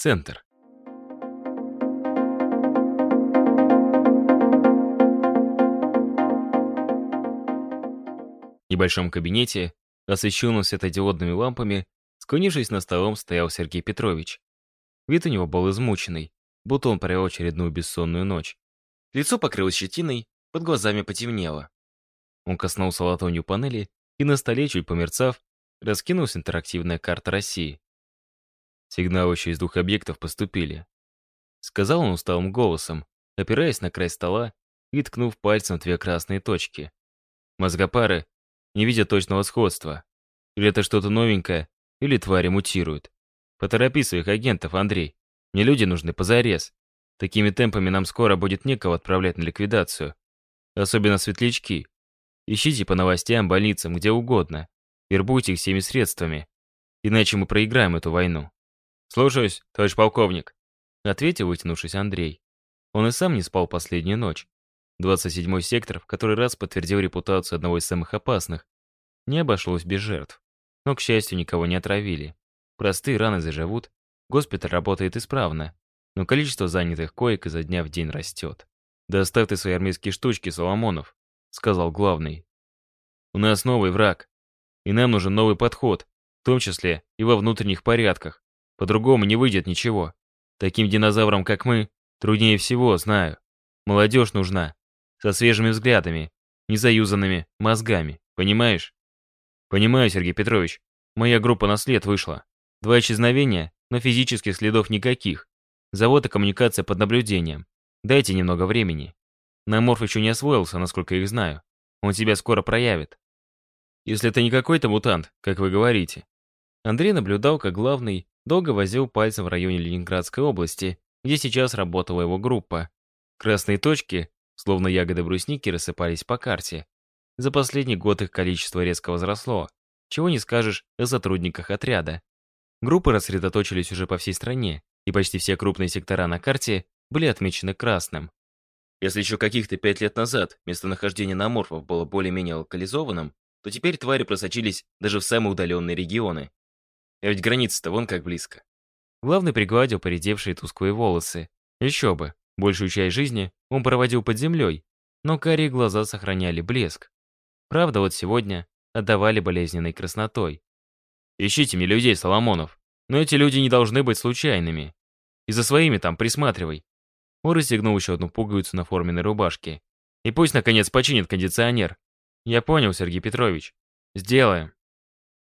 Центр. В небольшом кабинете, освещенном светодиодными лампами, склонившись над столом, стоял Сергей Петрович. Вид у него был измученный, будто он провел очередную бессонную ночь. Лицо покрылось щетиной, под глазами потемнело. Он коснулся ладонью панели, и на столе, чуть померцав, раскинулась интерактивная карта России. Сигналы из двух объектов поступили. Сказал он усталым голосом, опираясь на край стола и ткнув пальцем в две красные точки. Мозгопары не видя точного сходства. Или это что-то новенькое, или твари мутируют. Поторопи своих агентов, Андрей. Мне люди нужны позарез. Такими темпами нам скоро будет некого отправлять на ликвидацию. Особенно светлячки. Ищите по новостям, больницам, где угодно. Вербуйте их всеми средствами. Иначе мы проиграем эту войну. Слушаюсь, товарищ полковник. Ответил, вытянувшись Андрей. Он и сам не спал последнюю ночь. 27-й сектор в который раз подтвердил репутацию одного из самых опасных. Не обошлось без жертв. Но, к счастью, никого не отравили. Простые раны заживут, госпиталь работает исправно, но количество занятых коек изо дня в день растет. «Доставь ты свои армейские штучки, Соломонов», — сказал главный. «У нас новый враг, и нам нужен новый подход, в том числе и во внутренних порядках. По-другому не выйдет ничего. Таким динозаврам, как мы, труднее всего, знаю. Молодежь нужна, со свежими взглядами, незаюзанными мозгами, понимаешь? Понимаю, Сергей Петрович. Моя группа на след вышла. Два исчезновения, но физических следов никаких. Завод и коммуникация под наблюдением. Дайте немного времени. Наморф еще не освоился, насколько их знаю. Он себя скоро проявит. Если это не какой-то мутант, как вы говорите. Андрей наблюдал, как главный долго возил пальцем в районе Ленинградской области, где сейчас работала его группа. Красные точки Словно ягоды брусники рассыпались по карте. За последний год их количество резко возросло. Чего не скажешь о сотрудниках отряда. Группы рассредоточились уже по всей стране, и почти все крупные сектора на карте были отмечены красным. Если еще каких-то пять лет назад местонахождение наморфов было более-менее локализованным, то теперь твари просочились даже в самые удаленные регионы. А ведь граница-то вон как близко. Главный пригладил поредевшие тусклые волосы. Еще бы, Большую часть жизни он проводил под землей, но карие глаза сохраняли блеск. Правда, вот сегодня отдавали болезненной краснотой. «Ищите мне людей, Соломонов, но эти люди не должны быть случайными. И за своими там присматривай». Он расстегнул еще одну пуговицу на форменной рубашке. «И пусть, наконец, починит кондиционер». «Я понял, Сергей Петрович. Сделаем».